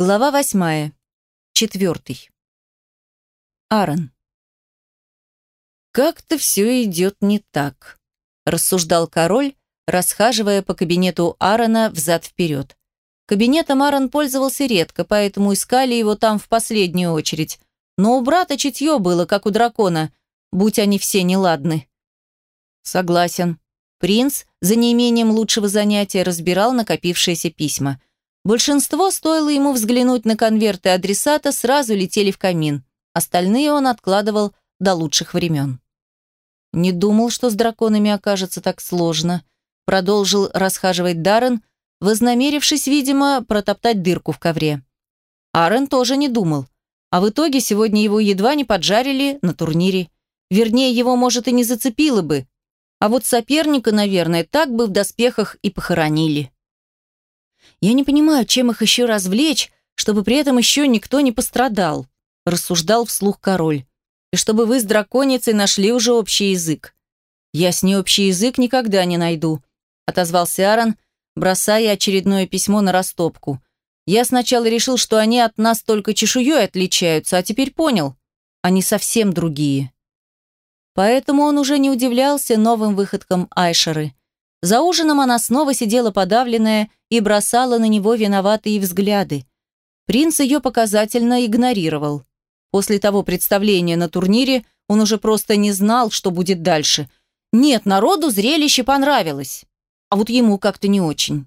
Глава восьмая. Четвертый. Аарон. «Как-то все идет не так», – рассуждал король, расхаживая по кабинету Аарона взад-вперед. Кабинетом Аарон пользовался редко, поэтому искали его там в последнюю очередь. Но у брата чутье было, как у дракона, будь они все неладны. Согласен. Принц, за неимением лучшего занятия, разбирал накопившиеся письма – Большинство, стоило ему взглянуть на конверты адресата, сразу летели в камин. Остальные он откладывал до лучших времен. «Не думал, что с драконами окажется так сложно», продолжил расхаживать Даррен, вознамерившись, видимо, протоптать дырку в ковре. Аарон тоже не думал. А в итоге сегодня его едва не поджарили на турнире. Вернее, его, может, и не зацепило бы. А вот соперника, наверное, так бы в доспехах и похоронили. Я не понимаю, чем их еще развлечь, чтобы при этом еще никто не пострадал», рассуждал вслух король. «И чтобы вы с драконицей нашли уже общий язык». «Я с ней общий язык никогда не найду», отозвался Аарон, бросая очередное письмо на растопку. «Я сначала решил, что они от нас только чешуей отличаются, а теперь понял, они совсем другие». Поэтому он уже не удивлялся новым выходкам Айшеры. За ужином она снова сидела подавленная и бросала на него виноватые взгляды. Принц ее показательно игнорировал. После того представления на турнире он уже просто не знал, что будет дальше. Нет, народу зрелище понравилось. А вот ему как-то не очень.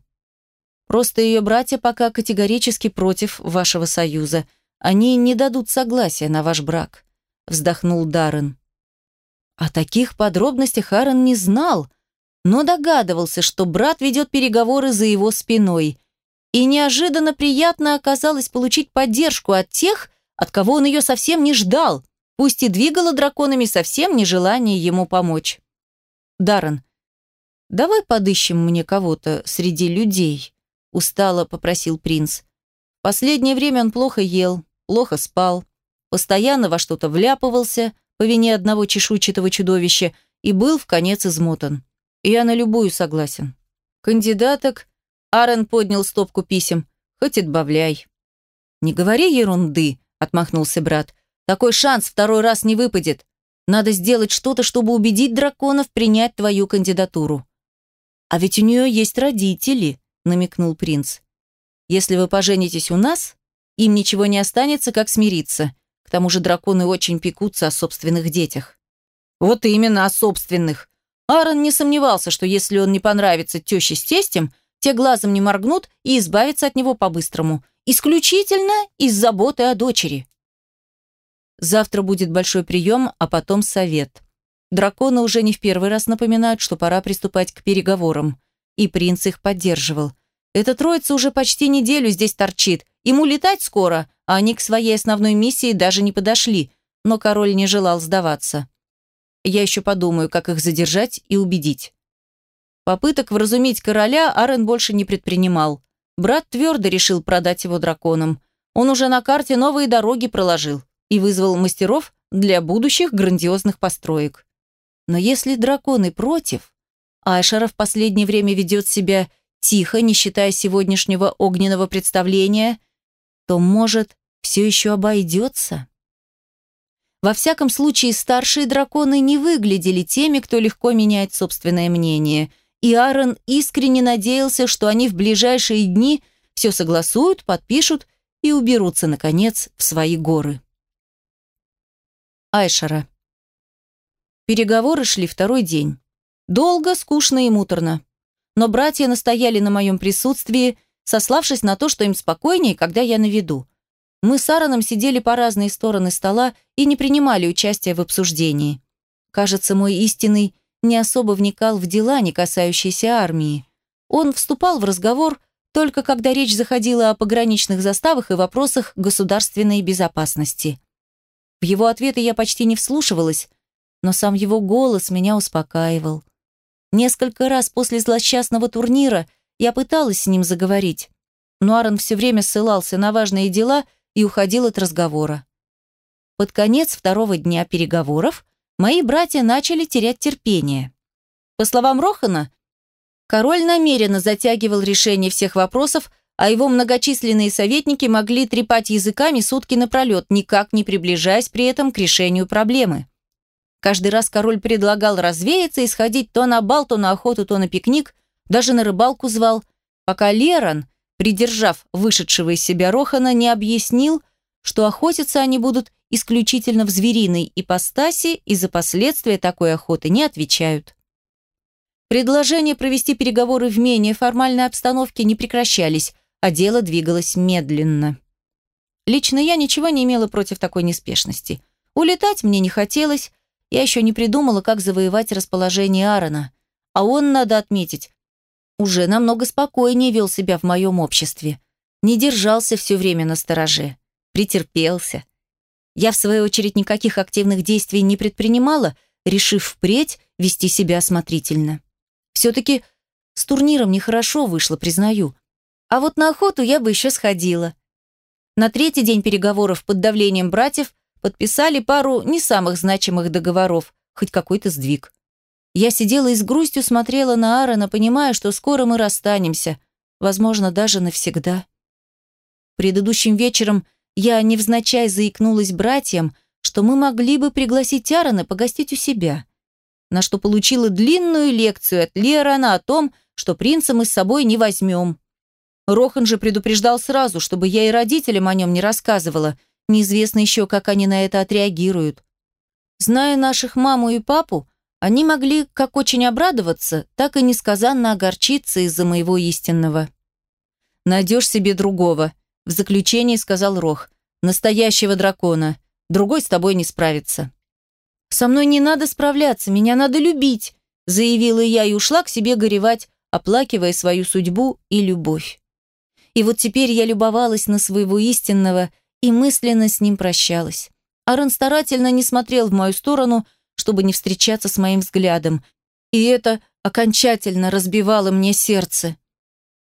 Просто ее братья пока категорически против вашего союза. Они не дадут согласия на ваш брак», — вздохнул Даррен. О таких подробностях Аарон не знал — но догадывался, что брат ведет переговоры за его спиной. И неожиданно приятно оказалось получить поддержку от тех, от кого он ее совсем не ждал, пусть и двигало драконами совсем нежелание ему помочь. Даррен, давай подыщем мне кого-то среди людей, устало попросил принц. Последнее время он плохо ел, плохо спал, постоянно во что-то вляпывался по вине одного чешуйчатого чудовища и был в конец измотан. Я на любую согласен. Кандидаток... Аарон поднял стопку писем. Хоть отбавляй. Не говори ерунды, отмахнулся брат. Такой шанс второй раз не выпадет. Надо сделать что-то, чтобы убедить драконов принять твою кандидатуру. А ведь у нее есть родители, намекнул принц. Если вы поженитесь у нас, им ничего не останется, как смириться. К тому же драконы очень пекутся о собственных детях. Вот именно о собственных, Аарон не сомневался, что если он не понравится теще с тестем, те глазом не моргнут и избавятся от него по-быстрому. Исключительно из заботы о дочери. Завтра будет большой прием, а потом совет. Драконы уже не в первый раз напоминают, что пора приступать к переговорам. И принц их поддерживал. Эта троица уже почти неделю здесь торчит. Ему летать скоро, а они к своей основной миссии даже не подошли. Но король не желал сдаваться. Я еще подумаю, как их задержать и убедить. Попыток вразумить короля Арен больше не предпринимал. Брат твердо решил продать его драконам. Он уже на карте новые дороги проложил и вызвал мастеров для будущих грандиозных построек. Но если драконы против, Айшара в последнее время ведет себя тихо, не считая сегодняшнего огненного представления, то, может, все еще обойдется? Во всяком случае, старшие драконы не выглядели теми, кто легко меняет собственное мнение. И Аарон искренне надеялся, что они в ближайшие дни все согласуют, подпишут и уберутся, наконец, в свои горы. Айшара. Переговоры шли второй день. Долго, скучно и муторно. Но братья настояли на моем присутствии, сославшись на то, что им спокойнее, когда я на виду. Мы с Аароном сидели по разные стороны стола и не принимали участия в обсуждении. Кажется, мой истинный не особо вникал в дела, не касающиеся армии. Он вступал в разговор только когда речь заходила о пограничных заставах и вопросах государственной безопасности. В его ответы я почти не вслушивалась, но сам его голос меня успокаивал. Несколько раз после злосчастного турнира я пыталась с ним заговорить, но Аарон все время ссылался на важные дела – и уходил от разговора. Под конец второго дня переговоров мои братья начали терять терпение. По словам Рохана, король намеренно затягивал решение всех вопросов, а его многочисленные советники могли трепать языками сутки напролет, никак не приближаясь при этом к решению проблемы. Каждый раз король предлагал развеяться и сходить то на бал, то на охоту, то на пикник, даже на рыбалку звал, пока Лерон, придержав вышедшего из себя Рохана, не объяснил, что охотиться они будут исключительно в звериной ипостаси и за последствия такой охоты не отвечают. Предложения провести переговоры в менее формальной обстановке не прекращались, а дело двигалось медленно. Лично я ничего не имела против такой неспешности. Улетать мне не хотелось, я еще не придумала, как завоевать расположение Аарона. А он, надо отметить, уже намного спокойнее вел себя в моем обществе. Не держался все время на стороже. Претерпелся. Я, в свою очередь, никаких активных действий не предпринимала, решив впредь вести себя осмотрительно. Все-таки с турниром нехорошо вышло, признаю. А вот на охоту я бы еще сходила. На третий день переговоров под давлением братьев подписали пару не самых значимых договоров, хоть какой-то сдвиг. Я сидела и с грустью смотрела на Аарона, понимая, что скоро мы расстанемся, возможно, даже навсегда. Предыдущим вечером я невзначай заикнулась братьям, что мы могли бы пригласить Аарона погостить у себя, на что получила длинную лекцию от Лерона о том, что принца мы с собой не возьмем. Рохан же предупреждал сразу, чтобы я и родителям о нем не рассказывала. Неизвестно еще, как они на это отреагируют. Зная наших маму и папу, они могли как очень обрадоваться, так и несказанно огорчиться из-за моего истинного. «Найдешь себе другого», — в заключении сказал Рох. «Настоящего дракона. Другой с тобой не справится». «Со мной не надо справляться, меня надо любить», — заявила я и ушла к себе горевать, оплакивая свою судьбу и любовь. И вот теперь я любовалась на своего истинного и мысленно с ним прощалась. Аарон старательно не смотрел в мою сторону, чтобы не встречаться с моим взглядом. И это окончательно разбивало мне сердце.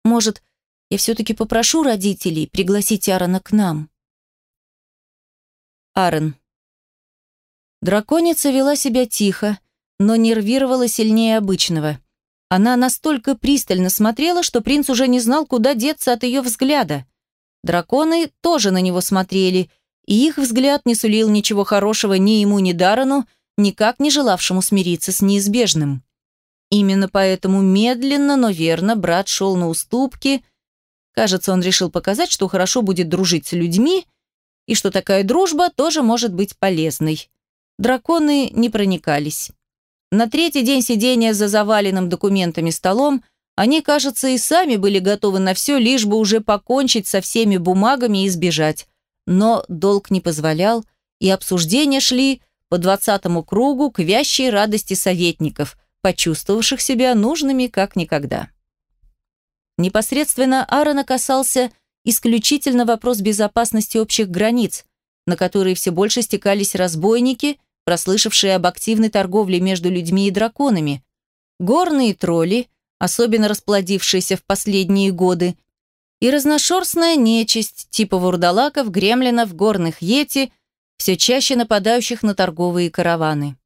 Может, я все-таки попрошу родителей пригласить Аарона к нам? Аарон. Драконица вела себя тихо, но нервировала сильнее обычного. Она настолько пристально смотрела, что принц уже не знал, куда деться от ее взгляда. Драконы тоже на него смотрели, и их взгляд не сулил ничего хорошего ни ему, ни Дарану, никак не желавшему смириться с неизбежным. Именно поэтому медленно, но верно брат шел на уступки. Кажется, он решил показать, что хорошо будет дружить с людьми, и что такая дружба тоже может быть полезной. Драконы не проникались. На третий день сидения за заваленным документами столом они, кажется, и сами были готовы на все, лишь бы уже покончить со всеми бумагами и сбежать. Но долг не позволял, и обсуждения шли по двадцатому кругу к вящей радости советников, почувствовавших себя нужными как никогда. Непосредственно Аарона касался исключительно вопрос безопасности общих границ, на которые все больше стекались разбойники – прослышавшие об активной торговле между людьми и драконами, горные тролли, особенно расплодившиеся в последние годы, и разношерстная нечисть типа вурдалаков, гремлинов, горных йети, все чаще нападающих на торговые караваны.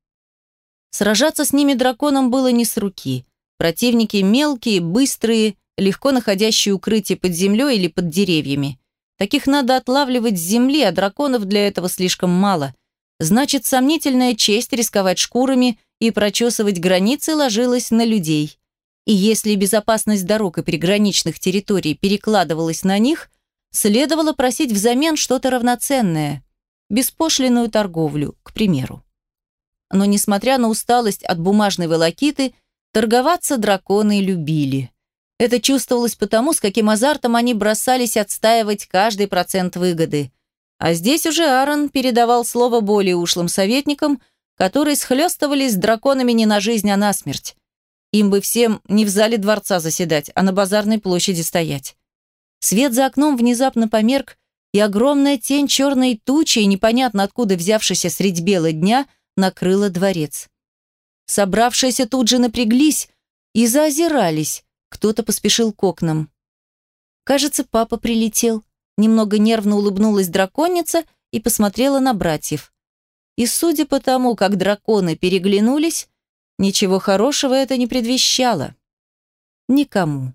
Сражаться с ними драконом было не с руки. Противники мелкие, быстрые, легко находящие укрытие под землей или под деревьями. Таких надо отлавливать с земли, а драконов для этого слишком мало – Значит, сомнительная честь рисковать шкурами и прочесывать границы ложилась на людей. И если безопасность дорог и приграничных территорий перекладывалась на них, следовало просить взамен что-то равноценное, беспошлиную торговлю, к примеру. Но несмотря на усталость от бумажной волокиты, торговаться драконы любили. Это чувствовалось потому, с каким азартом они бросались отстаивать каждый процент выгоды. А здесь уже Аарон передавал слово более ушлым советникам, которые схлестывались с драконами не на жизнь, а на смерть. Им бы всем не в зале дворца заседать, а на базарной площади стоять. Свет за окном внезапно померк, и огромная тень черной тучи, непонятно откуда взявшейся средь бела дня, накрыла дворец. Собравшиеся тут же напряглись и заозирались. Кто-то поспешил к окнам. Кажется, папа прилетел. Немного нервно улыбнулась драконица и посмотрела на братьев. И судя по тому, как драконы переглянулись, ничего хорошего это не предвещало. Никому.